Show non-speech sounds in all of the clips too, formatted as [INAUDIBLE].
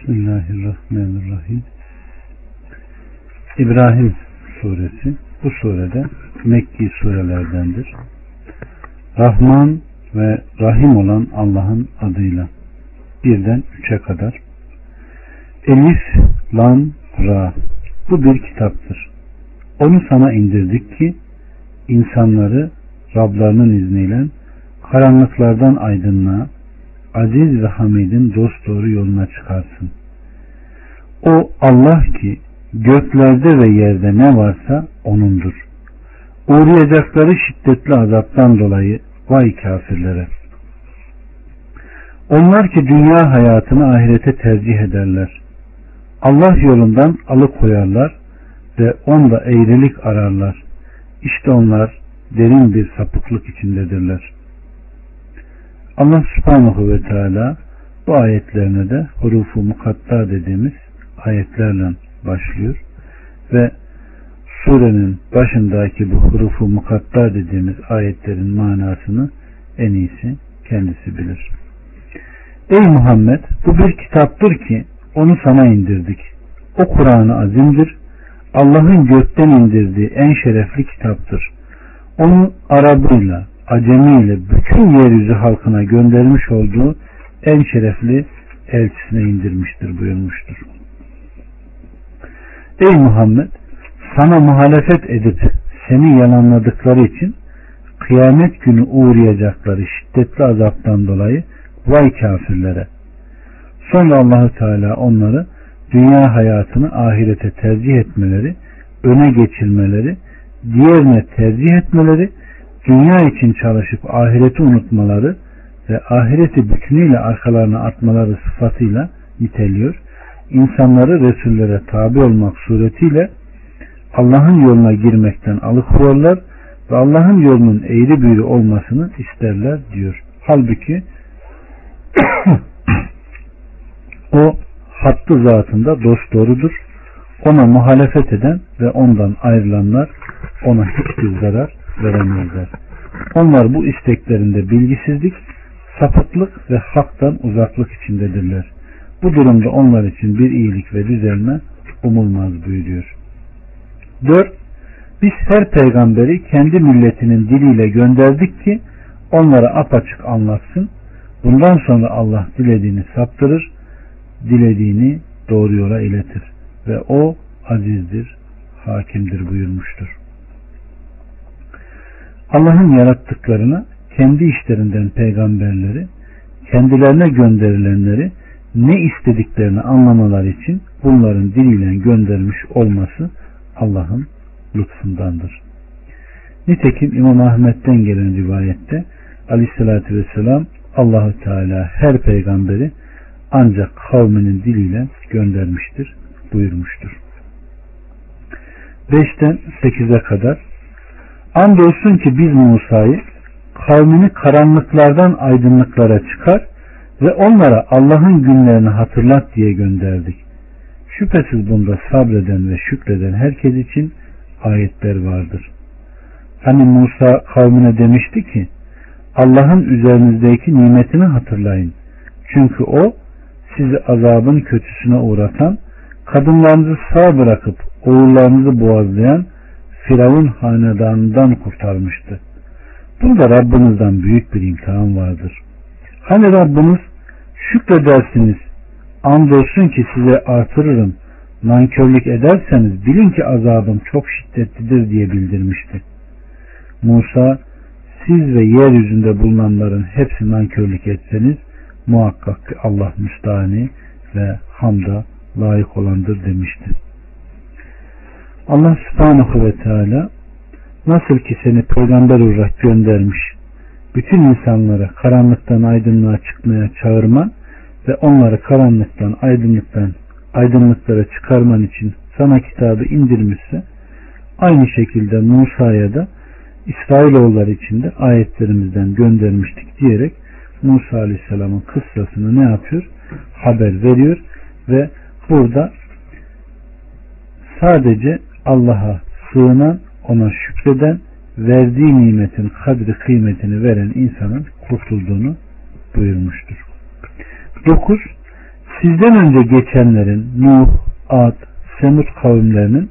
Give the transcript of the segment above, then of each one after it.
Bismillahirrahmanirrahim. İbrahim suresi bu surede Mekki surelerdendir. Rahman ve Rahim olan Allah'ın adıyla birden üçe kadar Elif, Lam, Ra bu bir kitaptır. Onu sana indirdik ki insanları Rablarının izniyle karanlıklardan aydınlığa aziz ve hamidin dost doğru yoluna çıkarsın. O Allah ki göklerde ve yerde ne varsa O'nundur. Uğrayacakları şiddetli azaptan dolayı vay kafirlere. Onlar ki dünya hayatını ahirete tercih ederler. Allah yolundan alıkoyarlar ve onda eğrilik ararlar. İşte onlar derin bir sapıklık içindedirler. Allah subhanahu ve teala bu ayetlerine de hurufu mukatta dediğimiz ayetlerle başlıyor ve surenin başındaki bu hurufu mukatta dediğimiz ayetlerin manasını en iyisi kendisi bilir. Ey Muhammed bu bir kitaptır ki onu sana indirdik. O Kur'an-ı azimdir. Allah'ın gökten indirdiği en şerefli kitaptır. Onu Arabıyla, acemiyle bütün yeryüzü halkına göndermiş olduğu en şerefli elçisine indirmiştir buyurmuştur. Ey Muhammed sana muhalefet edip seni yalanladıkları için kıyamet günü uğrayacakları şiddetli azaptan dolayı vay kafirlere. Sonra Allahü Teala onları dünya hayatını ahirete tercih etmeleri, öne geçirmeleri, diğerine tercih etmeleri dünya için çalışıp ahireti unutmaları ve ahireti bütünüyle arkalarına atmaları sıfatıyla niteliyor. İnsanları Resullere tabi olmak suretiyle Allah'ın yoluna girmekten alıkoyarlar ve Allah'ın yolunun eğri büğrü olmasını isterler diyor. Halbuki [COUGHS] o hattı zatında dost doğrudur. Ona muhalefet eden ve ondan ayrılanlar ona hiçbir zarar veremezler. Onlar bu isteklerinde bilgisizlik, sapıklık ve haktan uzaklık içindedirler. Bu durumda onlar için bir iyilik ve düzelme umulmaz buyuruyor. 4. Biz her peygamberi kendi milletinin diliyle gönderdik ki onlara apaçık anlatsın. Bundan sonra Allah dilediğini saptırır, dilediğini doğru yola iletir. Ve o azizdir, hakimdir buyurmuştur. Allah'ın yarattıklarına kendi işlerinden peygamberleri, kendilerine gönderilenleri ne istediklerini anlamalar için bunların diliyle göndermiş olması Allah'ın lütfundandır. Nitekim İmam Ahmet'ten gelen rivayette Aleyhisselatü Vesselam Allahü Teala her peygamberi ancak kavminin diliyle göndermiştir buyurmuştur. 5'ten 8'e kadar Andolsun ki biz Musa'yı kavmini karanlıklardan aydınlıklara çıkar ve onlara Allah'ın günlerini hatırlat diye gönderdik. Şüphesiz bunda sabreden ve şükreden herkes için ayetler vardır. Hani Musa kavmine demişti ki Allah'ın üzerinizdeki nimetini hatırlayın. Çünkü o sizi azabın kötüsüne uğratan, kadınlarınızı sağ bırakıp oğullarınızı boğazlayan Firavun hanedanından kurtarmıştı. Bunda Rabbinizden büyük bir imtihan vardır. Hani Rabbiniz şükredersiniz, andolsun ki size artırırım, nankörlük ederseniz bilin ki azabım çok şiddetlidir diye bildirmişti. Musa, siz ve yeryüzünde bulunanların hepsi nankörlük etseniz, muhakkak ki Allah müstahani ve hamda layık olandır demişti. Allah subhanahu ve teala nasıl ki seni peygamber olarak göndermiş bütün insanları karanlıktan aydınlığa çıkmaya çağırman ve onları karanlıktan aydınlıktan aydınlıklara çıkarman için sana kitabı indirmişse aynı şekilde Musa'ya da İsrailoğulları için de ayetlerimizden göndermiştik diyerek Musa Aleyhisselam'ın kıssasını ne yapıyor? Haber veriyor ve burada sadece Allah'a sığınan, ona şükreden, verdiği nimetin kadri kıymetini veren insanın kurtulduğunu buyurmuştur. 9. sizden önce geçenlerin Nuh, Ad, Semud kavimlerinin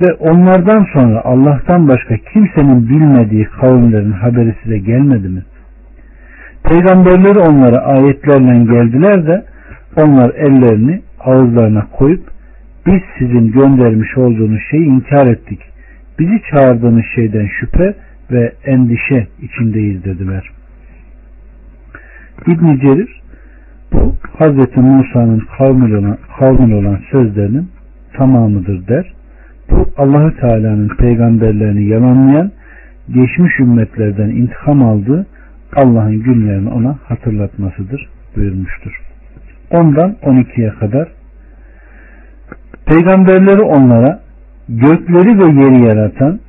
ve onlardan sonra Allah'tan başka kimsenin bilmediği kavimlerin haberi size gelmedi mi? Peygamberleri onlara ayetlerle geldiler de onlar ellerini ağızlarına koyup biz sizin göndermiş olduğunuz şeyi inkar ettik. Bizi çağırdığınız şeyden şüphe ve endişe içindeyiz dediler. İbn Cerir bu Hz. Musa'nın kavmin olan, kavmin olan sözlerinin tamamıdır der. Bu Allahü Teala'nın peygamberlerini yalanlayan geçmiş ümmetlerden intikam aldığı Allah'ın günlerini ona hatırlatmasıdır buyurmuştur. Ondan 12'ye kadar peygamberleri onlara gökleri ve yeri yaratan,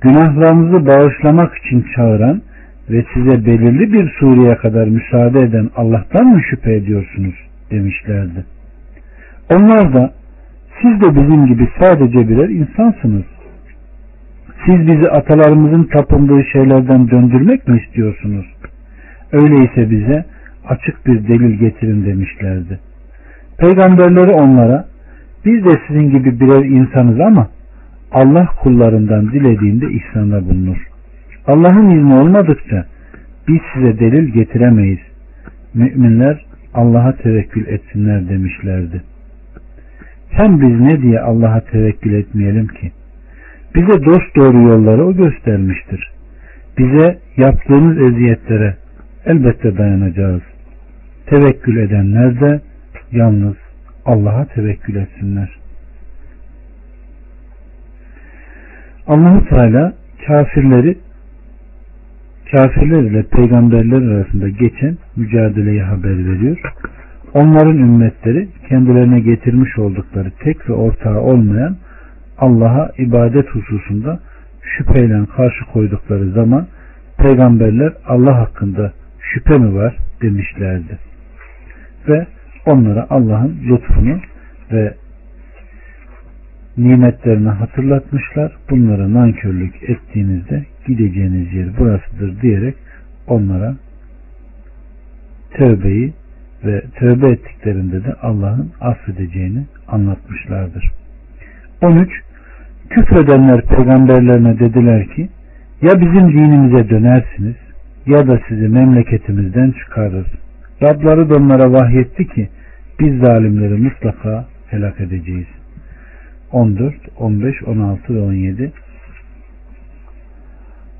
günahlarınızı bağışlamak için çağıran ve size belirli bir sureye kadar müsaade eden Allah'tan mı şüphe ediyorsunuz demişlerdi. Onlar da siz de bizim gibi sadece birer insansınız. Siz bizi atalarımızın tapındığı şeylerden döndürmek mi istiyorsunuz? Öyleyse bize açık bir delil getirin demişlerdi. Peygamberleri onlara biz de sizin gibi birer insanız ama Allah kullarından dilediğinde ihsanda bulunur. Allah'ın izni olmadıkça biz size delil getiremeyiz. Müminler Allah'a tevekkül etsinler demişlerdi. Hem biz ne diye Allah'a tevekkül etmeyelim ki? Bize dost doğru yolları o göstermiştir. Bize yaptığımız eziyetlere elbette dayanacağız. Tevekkül edenler de yalnız Allah'a tevekkül etsinler. Allahu Teala kafirleri kafirler ile peygamberler arasında geçen mücadeleyi haber veriyor. Onların ümmetleri kendilerine getirmiş oldukları tek ve ortağı olmayan Allah'a ibadet hususunda şüpheyle karşı koydukları zaman peygamberler Allah hakkında şüphe mi var demişlerdi. Ve onlara Allah'ın lütfunu ve nimetlerini hatırlatmışlar. Bunlara nankörlük ettiğinizde gideceğiniz yer burasıdır diyerek onlara tövbeyi ve tövbe ettiklerinde de Allah'ın affedeceğini anlatmışlardır. 13. Küfredenler peygamberlerine dediler ki ya bizim dinimize dönersiniz ya da sizi memleketimizden çıkarırız. Rabları da onlara vahyetti ki biz zalimleri mutlaka helak edeceğiz. 14, 15, 16 ve 17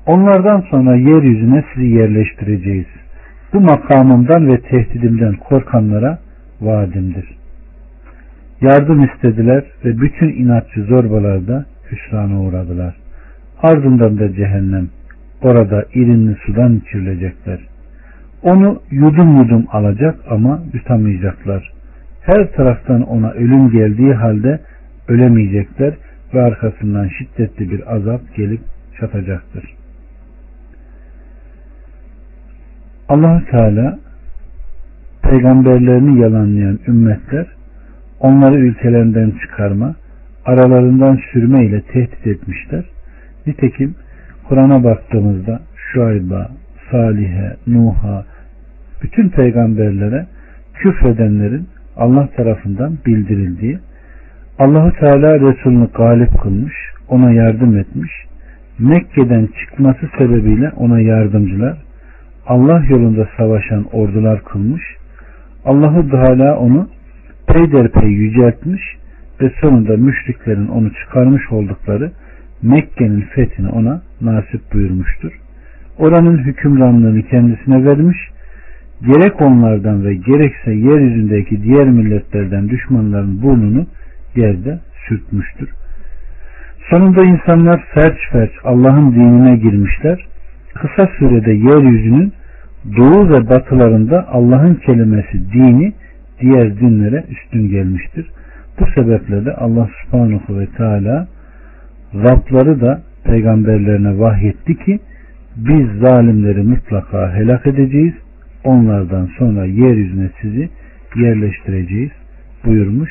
Onlardan sonra yeryüzüne sizi yerleştireceğiz. Bu makamımdan ve tehdidimden korkanlara vaadimdir. Yardım istediler ve bütün inatçı zorbalarda hüsrana uğradılar. Ardından da cehennem. Orada irinli sudan içirilecekler. Onu yudum yudum alacak ama yutamayacaklar. Her taraftan ona ölüm geldiği halde ölemeyecekler ve arkasından şiddetli bir azap gelip çatacaktır. allah Teala peygamberlerini yalanlayan ümmetler onları ülkelerinden çıkarma, aralarından sürme ile tehdit etmişler. Nitekim Kur'an'a baktığımızda Şuayb'a, Salih'e, Nuh'a, bütün peygamberlere küfredenlerin Allah tarafından bildirildiği, Allahu Teala Resulünü galip kılmış, ona yardım etmiş, Mekke'den çıkması sebebiyle ona yardımcılar, Allah yolunda savaşan ordular kılmış, Allahu Teala onu peyderpey yüceltmiş ve sonunda müşriklerin onu çıkarmış oldukları Mekke'nin fethini ona nasip buyurmuştur. Oranın hükümranlığını kendisine vermiş, gerek onlardan ve gerekse yeryüzündeki diğer milletlerden düşmanların burnunu yerde sürtmüştür. Sonunda insanlar ferç ferç Allah'ın dinine girmişler. Kısa sürede yeryüzünün doğu ve batılarında Allah'ın kelimesi dini diğer dinlere üstün gelmiştir. Bu sebeple de Allah subhanahu ve teala Rabları da peygamberlerine vahyetti ki biz zalimleri mutlaka helak edeceğiz. Onlardan sonra yeryüzüne sizi yerleştireceğiz buyurmuş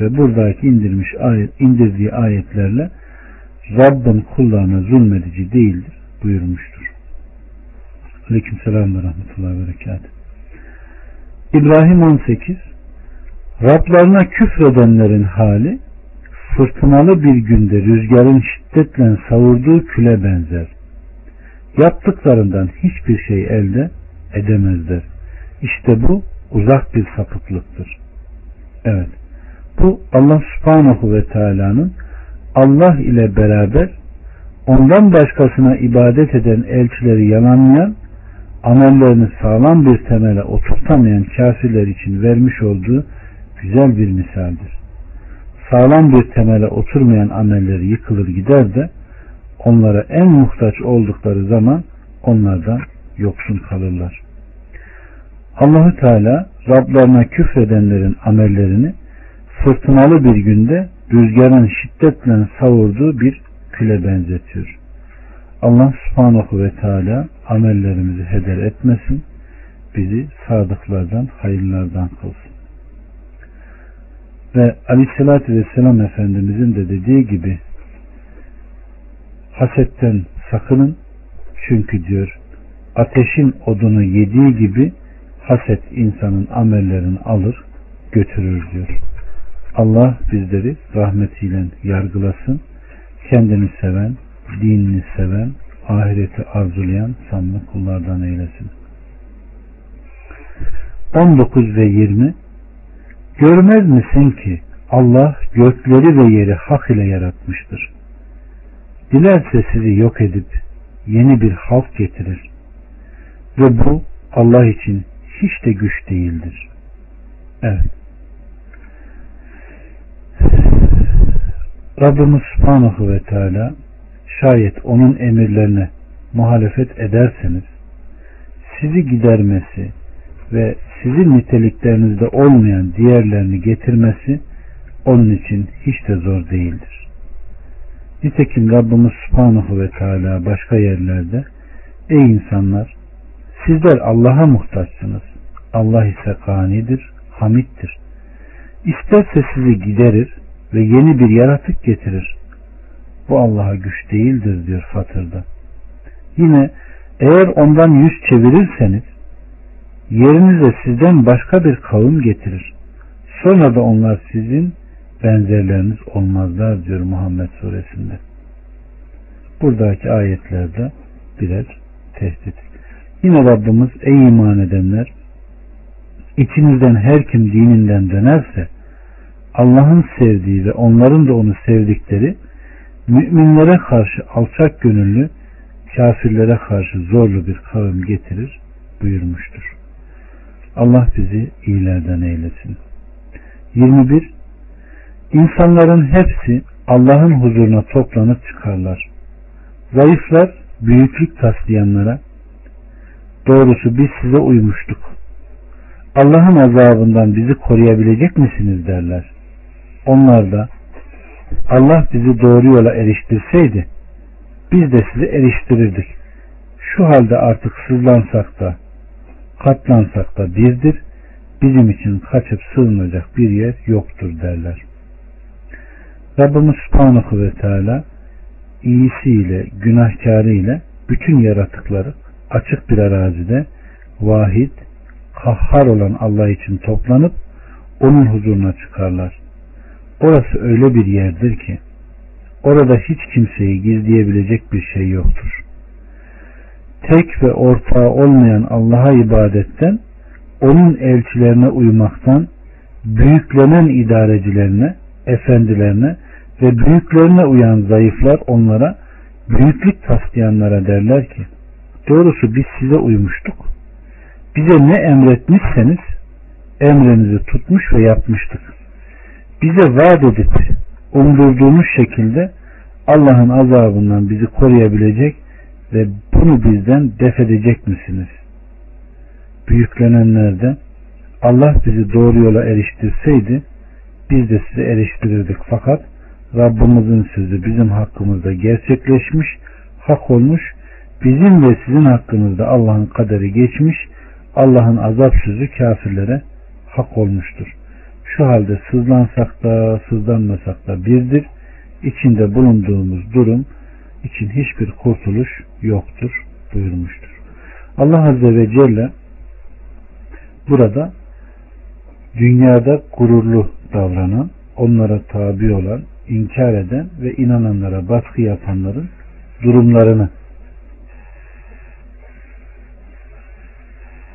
ve buradaki indirmiş ayet, indirdiği ayetlerle Rabbin kullarına zulmedici değildir buyurmuştur. Aleyküm selam ve rahmetullahi ve berekat. İbrahim 18 Rablarına küfredenlerin hali fırtınalı bir günde rüzgarın şiddetle savurduğu küle benzer. Yaptıklarından hiçbir şey elde edemezler. İşte bu uzak bir sapıklıktır. Evet. Bu Allah subhanahu ve teala'nın Allah ile beraber ondan başkasına ibadet eden elçileri yalanlayan, amellerini sağlam bir temele oturtamayan kafirler için vermiş olduğu güzel bir misaldir. Sağlam bir temele oturmayan amelleri yıkılır gider de onlara en muhtaç oldukları zaman onlardan yoksun kalırlar. Allahü Teala Rablarına küfredenlerin amellerini fırtınalı bir günde rüzgarın şiddetle savurduğu bir küle benzetiyor. Allah subhanahu ve teala amellerimizi heder etmesin, bizi sadıklardan, hayırlardan kılsın. Ve aleyhissalatü vesselam Efendimizin de dediği gibi hasetten sakının çünkü diyor ateşin odunu yediği gibi haset insanın amellerini alır götürür diyor. Allah bizleri rahmetiyle yargılasın. Kendini seven, dinini seven, ahireti arzulayan sanlı kullardan eylesin. 19 ve 20 Görmez misin ki Allah gökleri ve yeri hak ile yaratmıştır. Dilerse sizi yok edip yeni bir halk getirir. Ve bu Allah için hiç de güç değildir. Evet. Rabbimiz Subhanahu ve Teala şayet onun emirlerine muhalefet ederseniz sizi gidermesi ve sizin niteliklerinizde olmayan diğerlerini getirmesi onun için hiç de zor değildir. Nitekim Rabbimiz Subhanahu ve Teala başka yerlerde Ey insanlar sizler Allah'a muhtaçsınız. Allah ise ganidir, hamittir. İsterse sizi giderir ve yeni bir yaratık getirir. Bu Allah'a güç değildir diyor Fatır'da. Yine eğer ondan yüz çevirirseniz yerinize sizden başka bir kavim getirir. Sonra da onlar sizin benzerleriniz olmazlar diyor Muhammed suresinde. Buradaki ayetlerde birer tehdit. Yine Rabbimiz ey iman edenler içinizden her kim dininden dönerse Allah'ın sevdiği ve onların da onu sevdikleri müminlere karşı alçak gönüllü kafirlere karşı zorlu bir kavim getirir buyurmuştur. Allah bizi iyilerden eylesin. 21. İnsanların hepsi Allah'ın huzuruna toplanıp çıkarlar. Zayıflar büyüklük taslayanlara doğrusu biz size uymuştuk. Allah'ın azabından bizi koruyabilecek misiniz derler. Onlar da Allah bizi doğru yola eriştirseydi biz de sizi eriştirirdik. Şu halde artık sızlansak da katlansak da birdir. Bizim için kaçıp sığınacak bir yer yoktur derler. Rabbimiz Subhanahu ve Teala iyisiyle, günahkarıyla bütün yaratıkları açık bir arazide vahid, kahhar olan Allah için toplanıp onun huzuruna çıkarlar. Orası öyle bir yerdir ki orada hiç kimseyi gizleyebilecek bir şey yoktur. Tek ve ortağı olmayan Allah'a ibadetten, onun elçilerine uymaktan, büyüklenen idarecilerine, efendilerine ve büyüklerine uyan zayıflar onlara büyüklük taslayanlara derler ki doğrusu biz size uymuştuk. Bize ne emretmişseniz emrinizi tutmuş ve yapmıştık. Bize vaat edip umdurduğumuz şekilde Allah'ın azabından bizi koruyabilecek ve bunu bizden def edecek misiniz? Büyüklenenlerden Allah bizi doğru yola eriştirseydi biz de size eriştirirdik fakat Rabbimizin sözü bizim hakkımızda gerçekleşmiş, hak olmuş, bizim ve sizin hakkınızda Allah'ın kaderi geçmiş, Allah'ın azap sözü kafirlere hak olmuştur. Şu halde sızlansak da sızlanmasak da birdir. İçinde bulunduğumuz durum için hiçbir kurtuluş yoktur buyurmuştur. Allah Azze ve Celle burada dünyada gururlu davranan, onlara tabi olan, inkar eden ve inananlara baskı yapanların durumlarını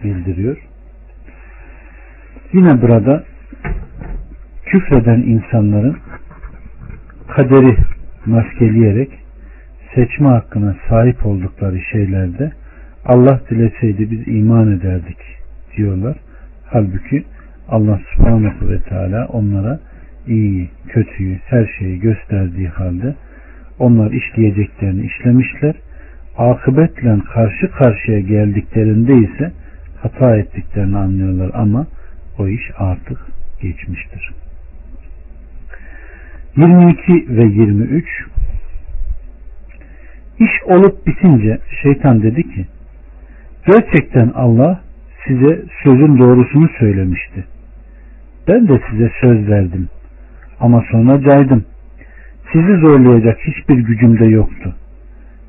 bildiriyor. Yine burada küfreden insanların kaderi maskeleyerek seçme hakkına sahip oldukları şeylerde Allah dileseydi biz iman ederdik diyorlar. Halbuki Allah subhanahu ve teala onlara iyi, kötüyü, her şeyi gösterdiği halde onlar işleyeceklerini işlemişler. Akıbetle karşı karşıya geldiklerinde ise hata ettiklerini anlıyorlar ama o iş artık geçmiştir. 22 ve 23 İş olup bitince şeytan dedi ki gerçekten Allah size sözün doğrusunu söylemişti. Ben de size söz verdim ama sonra caydım. Sizi zorlayacak hiçbir gücüm de yoktu.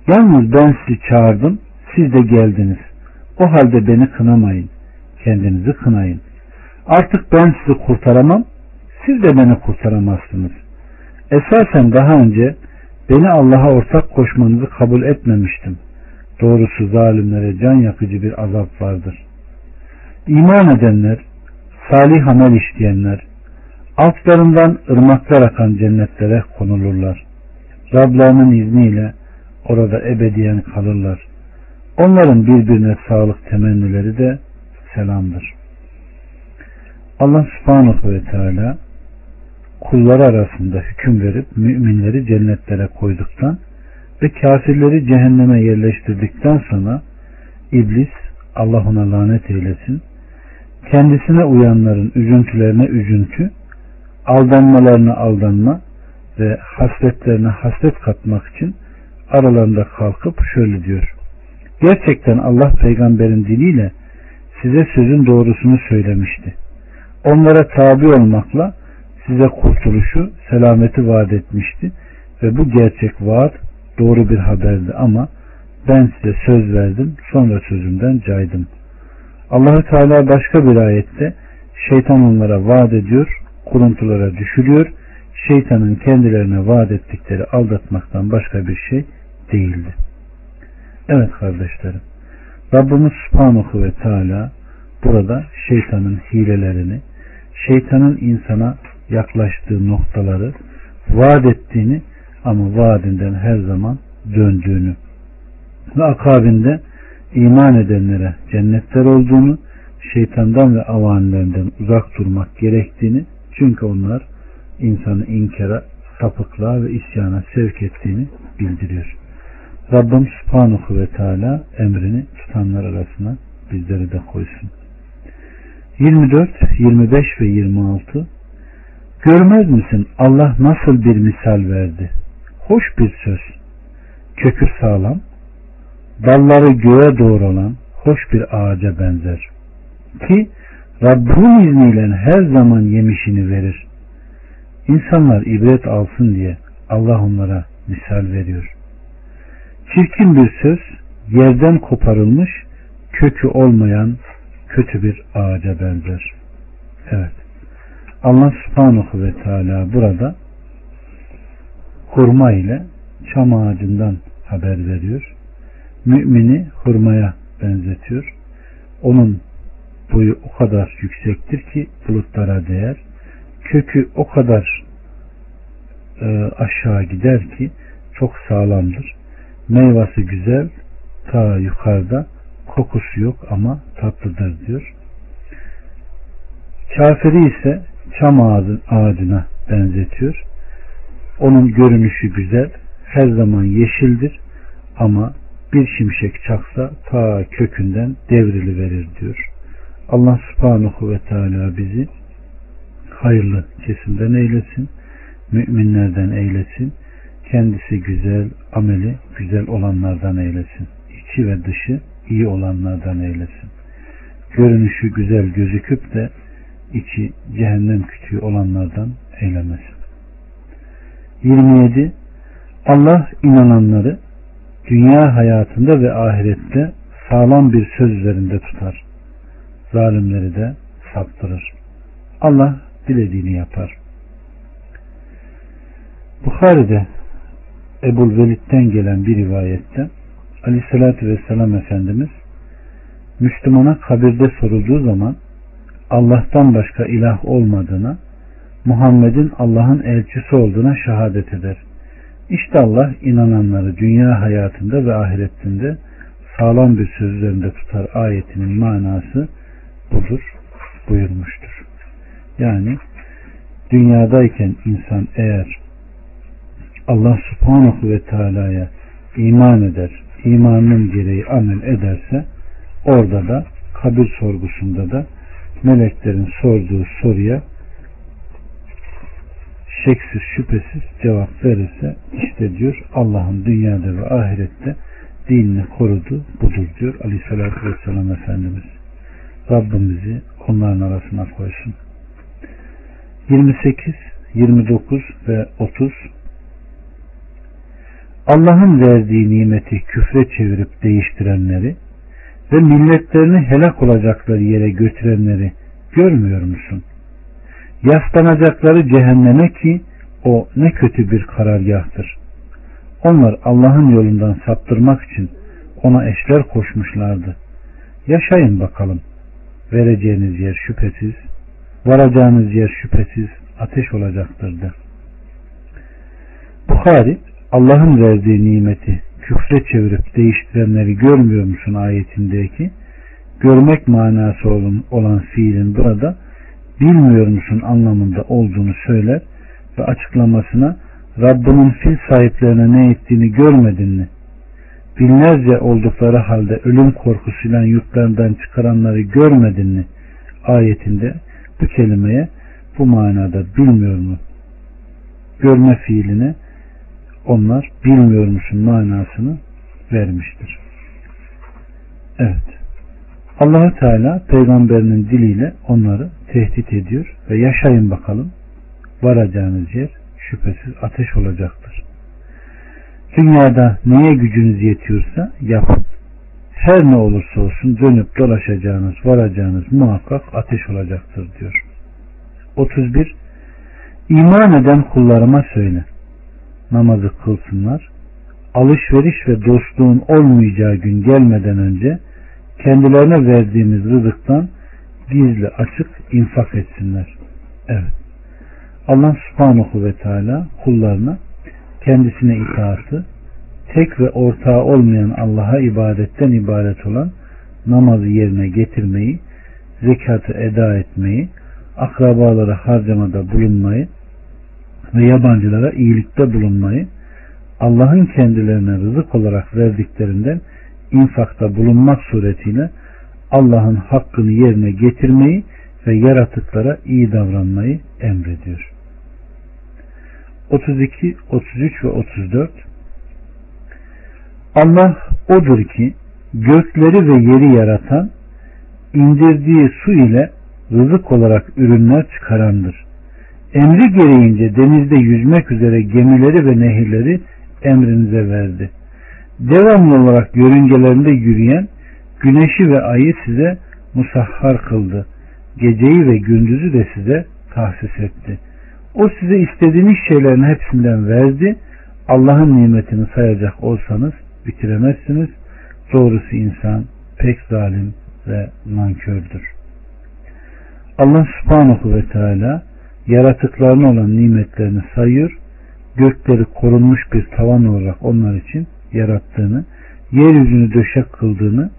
Yalnız ben sizi çağırdım, siz de geldiniz. O halde beni kınamayın, kendinizi kınayın. Artık ben sizi kurtaramam, siz de beni kurtaramazsınız. Esasen daha önce beni Allah'a ortak koşmanızı kabul etmemiştim. Doğrusu zalimlere can yakıcı bir azap vardır. İman edenler, salih amel işleyenler, altlarından ırmaklar akan cennetlere konulurlar. Rablarının izniyle orada ebediyen kalırlar. Onların birbirine sağlık temennileri de selamdır. Allah subhanahu ve teala kulları arasında hüküm verip müminleri cennetlere koyduktan ve kafirleri cehenneme yerleştirdikten sonra iblis Allah ona lanet eylesin kendisine uyanların üzüntülerine üzüntü aldanmalarına aldanma ve hasretlerine hasret katmak için aralarında kalkıp şöyle diyor gerçekten Allah peygamberin diliyle size sözün doğrusunu söylemişti onlara tabi olmakla size kurtuluşu, selameti vaat etmişti ve bu gerçek vaat doğru bir haberdi ama ben size söz verdim sonra sözümden caydım. Allahü Teala başka bir ayette şeytan onlara vaat ediyor, kuruntulara düşürüyor. Şeytanın kendilerine vaat ettikleri aldatmaktan başka bir şey değildi. Evet kardeşlerim. Rabbimiz Subhanahu ve Teala burada şeytanın hilelerini, şeytanın insana yaklaştığı noktaları vaat ettiğini ama vaadinden her zaman döndüğünü ve akabinde iman edenlere cennetler olduğunu şeytandan ve avanilerinden uzak durmak gerektiğini çünkü onlar insanı inkara, sapıklığa ve isyana sevk ettiğini bildiriyor. Rabbim Subhanahu ve Teala emrini tutanlar arasına bizleri de koysun. 24, 25 ve 26 Görmez misin Allah nasıl bir misal verdi? Hoş bir söz. Kökü sağlam, dalları göğe doğru olan hoş bir ağaca benzer. Ki Rabbinin izniyle her zaman yemişini verir. İnsanlar ibret alsın diye Allah onlara misal veriyor. Çirkin bir söz yerden koparılmış kökü olmayan kötü bir ağaca benzer. Evet. Allah subhanahu ve teala burada hurma ile çam ağacından haber veriyor. Mümini hurmaya benzetiyor. Onun boyu o kadar yüksektir ki bulutlara değer. Kökü o kadar e, aşağı gider ki çok sağlamdır. Meyvesi güzel, ta yukarıda kokusu yok ama tatlıdır diyor. Kafiri ise çam ağacına benzetiyor. Onun görünüşü güzel, her zaman yeşildir ama bir şimşek çaksa ta kökünden devrili verir diyor. Allah subhanahu ve teala bizi hayırlı kesimden eylesin, müminlerden eylesin, kendisi güzel, ameli güzel olanlardan eylesin, içi ve dışı iyi olanlardan eylesin. Görünüşü güzel gözüküp de içi cehennem kütüğü olanlardan eylemesin. 27. Allah inananları dünya hayatında ve ahirette sağlam bir söz üzerinde tutar. Zalimleri de saptırır. Allah dilediğini yapar. Bukhari'de Ebul Velid'den gelen bir rivayette Aleyhisselatü Vesselam Efendimiz Müslümana kabirde sorulduğu zaman Allah'tan başka ilah olmadığına Muhammed'in Allah'ın elçisi olduğuna şehadet eder. İşte Allah inananları dünya hayatında ve ahiretinde sağlam bir söz üzerinde tutar ayetinin manası budur buyurmuştur. Yani dünyadayken insan eğer Allah subhanahu ve teala'ya iman eder, imanın gereği amel ederse orada da kabir sorgusunda da meleklerin sorduğu soruya şeksiz şüphesiz cevap verirse işte diyor Allah'ın dünyada ve ahirette dinini korudu budur diyor aleyhissalatü vesselam Efendimiz. Rabbimizi onların arasına koysun. 28, 29 ve 30 Allah'ın verdiği nimeti küfre çevirip değiştirenleri ve milletlerini helak olacakları yere götürenleri görmüyor musun? Yaslanacakları cehenneme ki o ne kötü bir karargahtır. Onlar Allah'ın yolundan saptırmak için ona eşler koşmuşlardı. Yaşayın bakalım. Vereceğiniz yer şüphesiz, varacağınız yer şüphesiz ateş olacaktır de. Bukhari Allah'ın verdiği nimeti küfre çevirip değiştirenleri görmüyor musun ayetindeki görmek manası olan fiilin burada bilmiyor musun anlamında olduğunu söyler ve açıklamasına Rabbinin fil sahiplerine ne ettiğini görmedin mi? Binlerce oldukları halde ölüm korkusuyla yurtlarından çıkaranları görmedin mi? Ayetinde bu kelimeye bu manada bilmiyor mu? Görme fiiline onlar bilmiyor musun manasını vermiştir. Evet. allah Teala peygamberinin diliyle onları tehdit ediyor ve yaşayın bakalım varacağınız yer şüphesiz ateş olacaktır. Dünyada neye gücünüz yetiyorsa yapın. Her ne olursa olsun dönüp dolaşacağınız, varacağınız muhakkak ateş olacaktır diyor. 31. İman eden kullarıma söyle namazı kılsınlar. Alışveriş ve dostluğun olmayacağı gün gelmeden önce kendilerine verdiğimiz rızıktan gizli açık infak etsinler. Evet. Allah subhanahu ve teala kullarına kendisine itaatı, tek ve ortağı olmayan Allah'a ibadetten ibaret olan namazı yerine getirmeyi, zekatı eda etmeyi, akrabalara harcamada bulunmayı, ve yabancılara iyilikte bulunmayı, Allah'ın kendilerine rızık olarak verdiklerinden infakta bulunmak suretiyle Allah'ın hakkını yerine getirmeyi ve yaratıklara iyi davranmayı emrediyor. 32, 33 ve 34 Allah odur ki gökleri ve yeri yaratan, indirdiği su ile rızık olarak ürünler çıkarandır emri gereğince denizde yüzmek üzere gemileri ve nehirleri emrinize verdi. Devamlı olarak yörüngelerinde yürüyen güneşi ve ayı size musahhar kıldı. Geceyi ve gündüzü de size tahsis etti. O size istediğiniz şeylerin hepsinden verdi. Allah'ın nimetini sayacak olsanız bitiremezsiniz. Doğrusu insan pek zalim ve nankördür. Allah subhanahu ve teala yaratıklarına olan nimetlerini sayıyor, gökleri korunmuş bir tavan olarak onlar için yarattığını, yeryüzünü döşek kıldığını,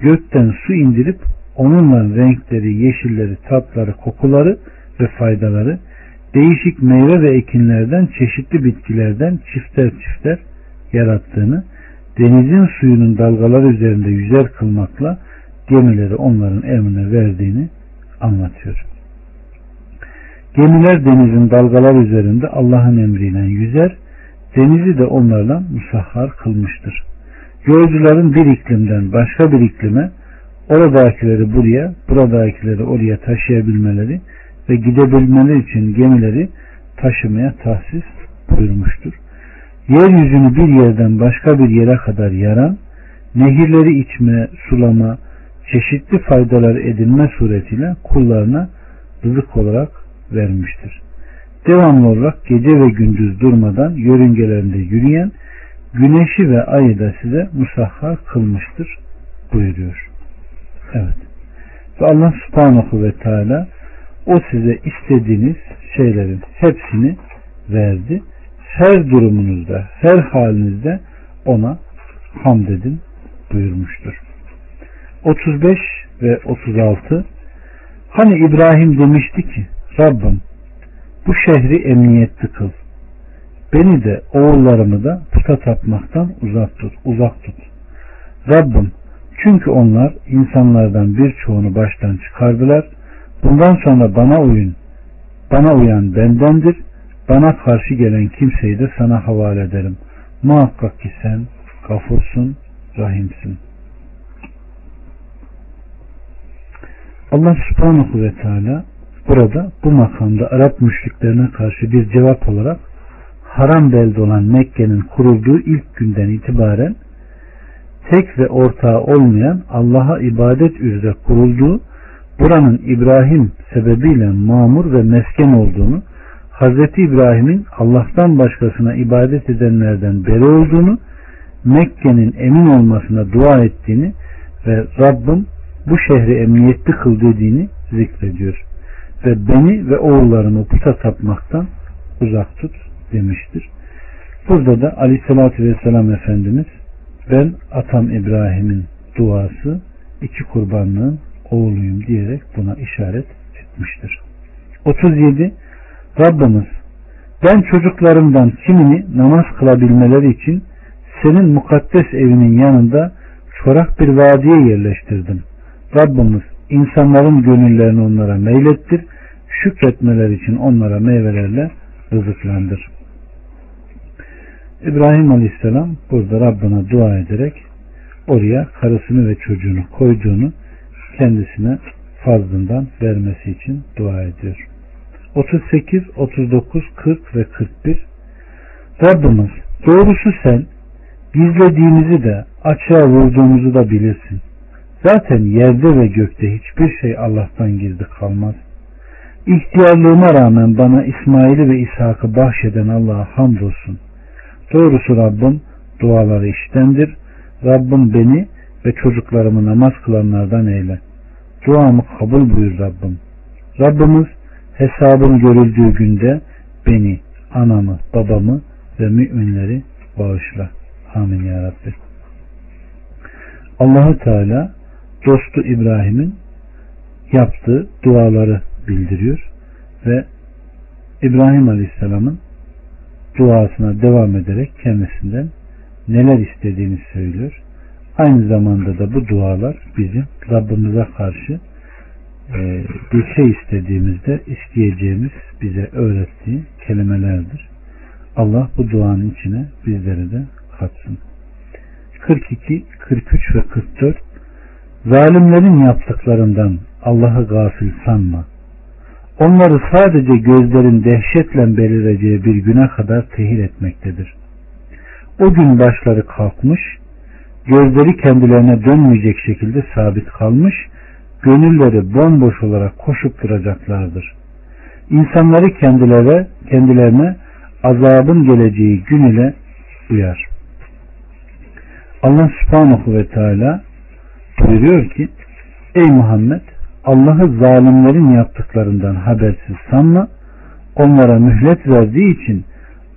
gökten su indirip onunla renkleri, yeşilleri, tatları, kokuları ve faydaları, değişik meyve ve ekinlerden, çeşitli bitkilerden çifter çifter yarattığını, denizin suyunun dalgalar üzerinde yüzer kılmakla gemileri onların emrine verdiğini anlatıyor. Gemiler denizin dalgalar üzerinde Allah'ın emriyle yüzer, denizi de onlarla musahhar kılmıştır. Yolcuların bir iklimden başka bir iklime, oradakileri buraya, buradakileri oraya taşıyabilmeleri ve gidebilmeleri için gemileri taşımaya tahsis buyurmuştur. Yeryüzünü bir yerden başka bir yere kadar yaran, nehirleri içme, sulama, çeşitli faydalar edinme suretiyle kullarına rızık olarak vermiştir. Devamlı olarak gece ve gündüz durmadan yörüngelerinde yürüyen güneşi ve ayı da size musahhar kılmıştır buyuruyor. Evet. Ve Allah subhanahu ve teala o size istediğiniz şeylerin hepsini verdi. Her durumunuzda, her halinizde ona hamd edin buyurmuştur. 35 ve 36 Hani İbrahim demişti ki Rabbim bu şehri emniyetli kıl. Beni de oğullarımı da puta tapmaktan uzak tut. Uzak tut. Rabbim çünkü onlar insanlardan birçoğunu baştan çıkardılar. Bundan sonra bana uyun. Bana uyan bendendir. Bana karşı gelen kimseyi de sana havale ederim. Muhakkak ki sen gafursun, rahimsin. Allah subhanahu ve teala burada bu makamda Arap müşriklerine karşı bir cevap olarak haram belde olan Mekke'nin kurulduğu ilk günden itibaren tek ve ortağı olmayan Allah'a ibadet üzere kurulduğu buranın İbrahim sebebiyle mamur ve mesken olduğunu Hz. İbrahim'in Allah'tan başkasına ibadet edenlerden beri olduğunu Mekke'nin emin olmasına dua ettiğini ve Rabbim bu şehri emniyetli kıl dediğini zikrediyor. Ve beni ve oğullarımı puta tapmaktan uzak tut demiştir. Burada da aleyhissalatü vesselam Efendimiz ben atam İbrahim'in duası iki kurbanlığın oğluyum diyerek buna işaret etmiştir. 37 Rabbimiz ben çocuklarımdan kimini namaz kılabilmeleri için senin mukaddes evinin yanında çorak bir vadiye yerleştirdim. Rabbimiz insanların gönüllerini onlara meylettir. Şükretmeler için onlara meyvelerle rızıklandır. İbrahim Aleyhisselam burada Rabbına dua ederek oraya karısını ve çocuğunu koyduğunu kendisine fazlından vermesi için dua ediyor. 38, 39, 40 ve 41 Rabbimiz doğrusu sen gizlediğimizi de açığa vurduğumuzu da bilirsin. Zaten yerde ve gökte hiçbir şey Allah'tan gizli kalmaz. İhtiyarlığıma rağmen bana İsmail'i ve İshak'ı bahşeden Allah'a hamdolsun. Doğrusu Rabbim duaları iştendir. Rabbim beni ve çocuklarımı namaz kılanlardan eyle. Duamı kabul buyur Rabbim. Rabbimiz hesabın görüldüğü günde beni, anamı, babamı ve müminleri bağışla. Amin ya Rabbi. Allahu Teala dostu İbrahim'in yaptığı duaları bildiriyor ve İbrahim Aleyhisselam'ın duasına devam ederek kendisinden neler istediğini söylüyor. Aynı zamanda da bu dualar bizim Rabbimize karşı e, bir şey istediğimizde isteyeceğimiz bize öğrettiği kelimelerdir. Allah bu duanın içine bizleri de katsın. 42, 43 ve 44 Zalimlerin yaptıklarından Allah'ı gafil sanma. Onları sadece gözlerin dehşetle belireceği bir güne kadar tehir etmektedir. O gün başları kalkmış, gözleri kendilerine dönmeyecek şekilde sabit kalmış, gönülleri bomboş olarak koşup duracaklardır. İnsanları kendilerine, kendilerine azabın geleceği gün ile uyar. Allah subhanahu ve teala buyuruyor ki Ey Muhammed Allah'ı zalimlerin yaptıklarından habersiz sanma. Onlara mühlet verdiği için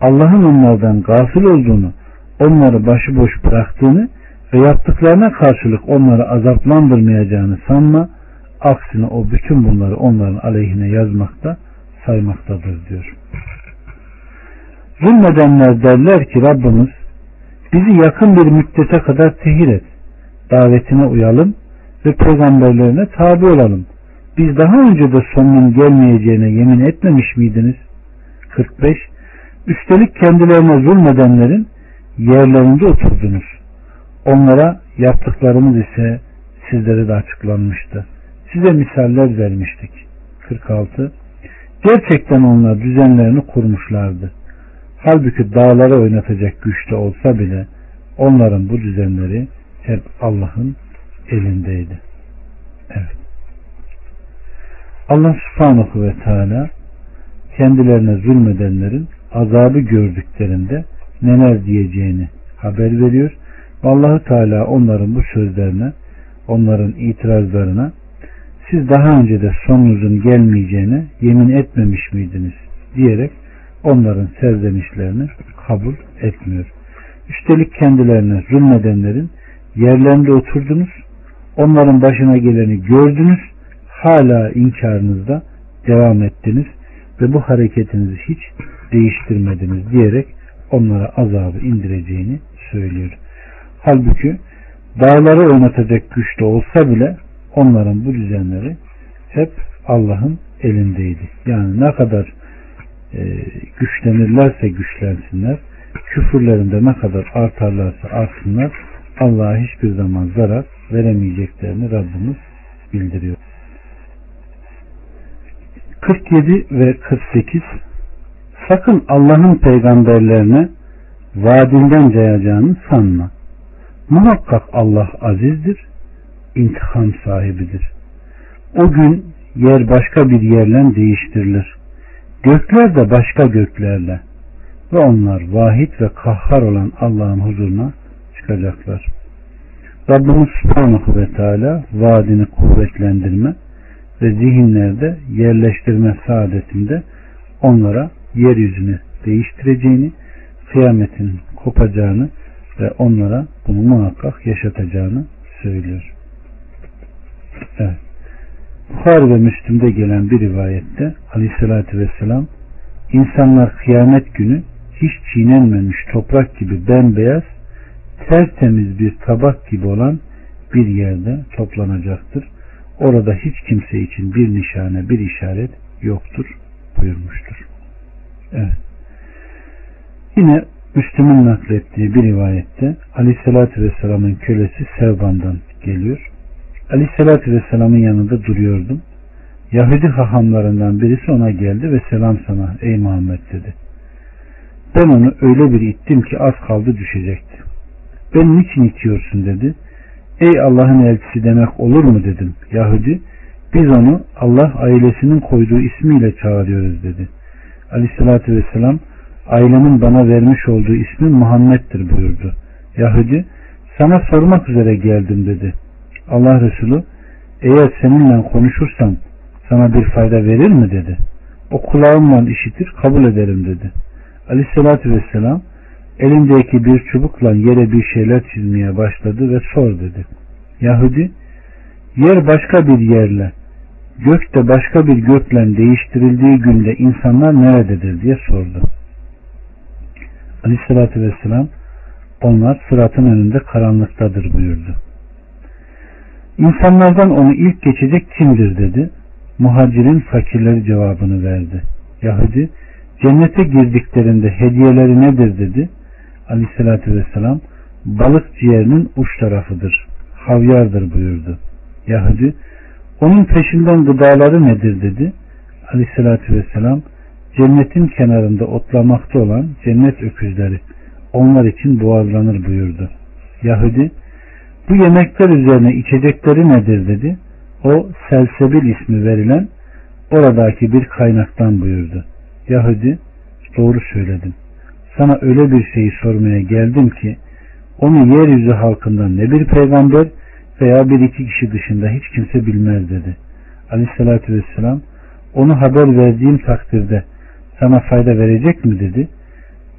Allah'ın onlardan gafil olduğunu onları başıboş bıraktığını ve yaptıklarına karşılık onları azaplandırmayacağını sanma. Aksine o bütün bunları onların aleyhine yazmakta saymaktadır diyor. Zulmedenler derler ki Rabbimiz bizi yakın bir müddete kadar tehir et davetine uyalım ve peygamberlerine tabi olalım. Biz daha önce de sonunun gelmeyeceğine yemin etmemiş miydiniz? 45. Üstelik kendilerine zulmedenlerin yerlerinde oturdunuz. Onlara yaptıklarımız ise sizlere de açıklanmıştı. Size misaller vermiştik. 46. Gerçekten onlar düzenlerini kurmuşlardı. Halbuki dağları oynatacak güçte olsa bile onların bu düzenleri hep Allah'ın elindeydi. Evet. Allah subhanahu ve teala kendilerine zulmedenlerin azabı gördüklerinde neler diyeceğini haber veriyor. Allahu Teala onların bu sözlerine, onların itirazlarına siz daha önce de sonunuzun gelmeyeceğine yemin etmemiş miydiniz diyerek onların serzenişlerini kabul etmiyor. Üstelik kendilerine zulmedenlerin yerlerinde oturdunuz, onların başına geleni gördünüz, hala inkarınızda devam ettiniz ve bu hareketinizi hiç değiştirmediniz diyerek onlara azabı indireceğini söylüyor. Halbuki dağları oynatacak güçte olsa bile onların bu düzenleri hep Allah'ın elindeydi. Yani ne kadar e, güçlenirlerse güçlensinler, küfürlerinde ne kadar artarlarsa artsınlar, Allah'a hiçbir zaman zarar veremeyeceklerini Rabbimiz bildiriyor. 47 ve 48 Sakın Allah'ın peygamberlerine vaadinden cayacağını sanma. Muhakkak Allah azizdir, intikam sahibidir. O gün yer başka bir yerle değiştirilir. Gökler de başka göklerle ve onlar vahid ve kahhar olan Allah'ın huzuruna çıkacaklar. Rabbimiz Subhanahu ve Teala vaadini kuvvetlendirme ve zihinlerde yerleştirme saadetinde onlara yeryüzünü değiştireceğini, kıyametin kopacağını ve onlara bunu muhakkak yaşatacağını söylüyor. Evet. Bukhari ve Müslim'de gelen bir rivayette aleyhissalatü vesselam insanlar kıyamet günü hiç çiğnenmemiş toprak gibi bembeyaz tertemiz bir tabak gibi olan bir yerde toplanacaktır. Orada hiç kimse için bir nişane, bir işaret yoktur buyurmuştur. Evet. Yine Müslüm'ün naklettiği bir rivayette Aleyhisselatü Vesselam'ın kölesi Sevban'dan geliyor. Aleyhisselatü Vesselam'ın yanında duruyordum. Yahudi hahamlarından birisi ona geldi ve selam sana ey Muhammed dedi. Ben onu öyle bir ittim ki az kaldı düşecekti. Ben niçin itiyorsun dedi. Ey Allah'ın elçisi demek olur mu dedim. Yahudi biz onu Allah ailesinin koyduğu ismiyle çağırıyoruz dedi. Aleyhissalatü vesselam ailemin bana vermiş olduğu ismi Muhammed'dir buyurdu. Yahudi sana sormak üzere geldim dedi. Allah Resulü eğer seninle konuşursam sana bir fayda verir mi dedi. O kulağımla işitir kabul ederim dedi. Aleyhissalatü vesselam elindeki bir çubukla yere bir şeyler çizmeye başladı ve sor dedi. Yahudi yer başka bir yerle gök de başka bir gökle değiştirildiği günde insanlar nerededir diye sordu. Aleyhissalatü vesselam onlar sıratın önünde karanlıktadır buyurdu. İnsanlardan onu ilk geçecek kimdir dedi. Muhacirin fakirleri cevabını verdi. Yahudi cennete girdiklerinde hediyeleri nedir dedi. Aleyhissalatü vesselam balık ciğerinin uç tarafıdır. Havyardır buyurdu. Yahudi onun peşinden gıdaları nedir dedi. Aleyhissalatü vesselam cennetin kenarında otlamakta olan cennet öküzleri onlar için boğazlanır buyurdu. Yahudi bu yemekler üzerine içecekleri nedir dedi. O selsebil ismi verilen oradaki bir kaynaktan buyurdu. Yahudi doğru söyledin. Sana öyle bir şeyi sormaya geldim ki onu yeryüzü halkından ne bir peygamber veya bir iki kişi dışında hiç kimse bilmez dedi. Aleyhissalatü vesselam onu haber verdiğim takdirde sana fayda verecek mi dedi.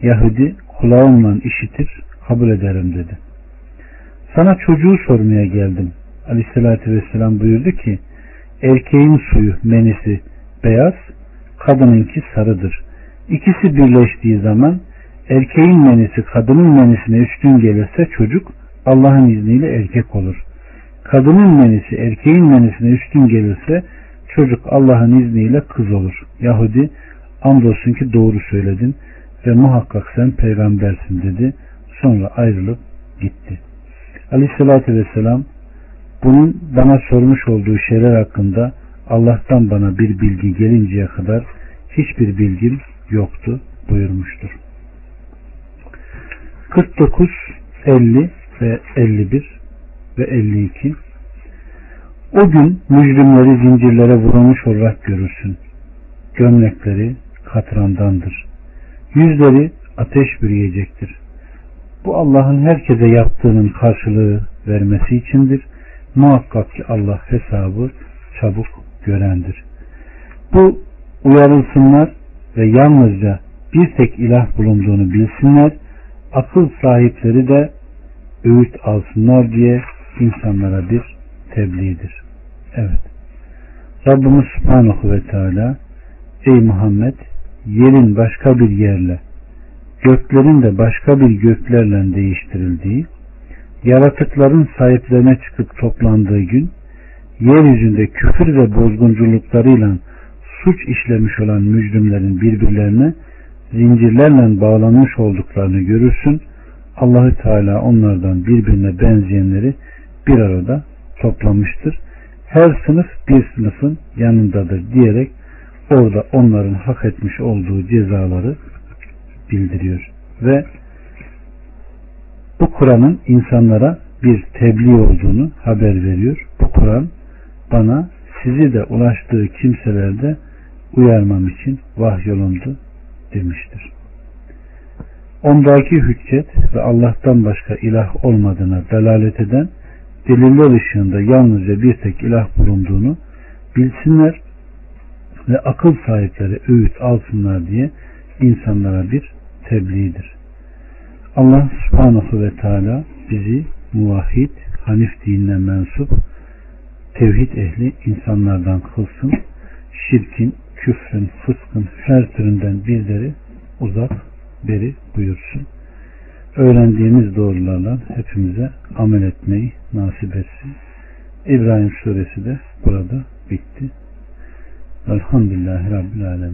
Yahudi kulağımla işitir kabul ederim dedi. Sana çocuğu sormaya geldim. Aleyhissalatü vesselam buyurdu ki erkeğin suyu menisi beyaz kadınınki sarıdır. İkisi birleştiği zaman erkeğin menisi kadının menisine üstün gelirse çocuk Allah'ın izniyle erkek olur. Kadının menisi erkeğin menisine üstün gelirse çocuk Allah'ın izniyle kız olur. Yahudi andolsun ki doğru söyledin ve muhakkak sen peygambersin dedi. Sonra ayrılıp gitti. Aleyhissalatü vesselam bunun bana sormuş olduğu şeyler hakkında Allah'tan bana bir bilgi gelinceye kadar hiçbir bilgim yoktu buyurmuştur. 49, 50 ve 51 ve 52 O gün mücrimleri zincirlere vurulmuş olarak görürsün. Gömlekleri katrandandır. Yüzleri ateş bürüyecektir. Bu Allah'ın herkese yaptığının karşılığı vermesi içindir. Muhakkak ki Allah hesabı çabuk görendir. Bu uyarılsınlar ve yalnızca bir tek ilah bulunduğunu bilsinler. Akıl sahipleri de öğüt alsınlar diye insanlara bir tebliğdir. Evet. Rabbimiz Subhanahu ve Teala Ey Muhammed yerin başka bir yerle göklerin de başka bir göklerle değiştirildiği yaratıkların sahiplerine çıkıp toplandığı gün yeryüzünde küfür ve bozgunculuklarıyla suç işlemiş olan mücrimlerin birbirlerine zincirlerle bağlanmış olduklarını görürsün. Allahü Teala onlardan birbirine benzeyenleri bir arada toplamıştır. Her sınıf bir sınıfın yanındadır diyerek orada onların hak etmiş olduğu cezaları bildiriyor. Ve bu Kur'an'ın insanlara bir tebliğ olduğunu haber veriyor. Bu Kur'an bana sizi de ulaştığı kimselerde uyarmam için vahyolundu demiştir. Ondaki hüccet ve Allah'tan başka ilah olmadığına delalet eden deliller ışığında yalnızca bir tek ilah bulunduğunu bilsinler ve akıl sahipleri öğüt alsınlar diye insanlara bir tebliğdir. Allah subhanahu ve teala bizi muvahhid, hanif dinine mensup, tevhid ehli insanlardan kılsın. Şirkin, küfrün, fıskın her türünden bizleri uzak, beri buyursun. Öğrendiğimiz doğrularla hepimize amel etmeyi nasip etsin. İbrahim suresi de burada bitti. Elhamdülillahi Rabbil Alemin.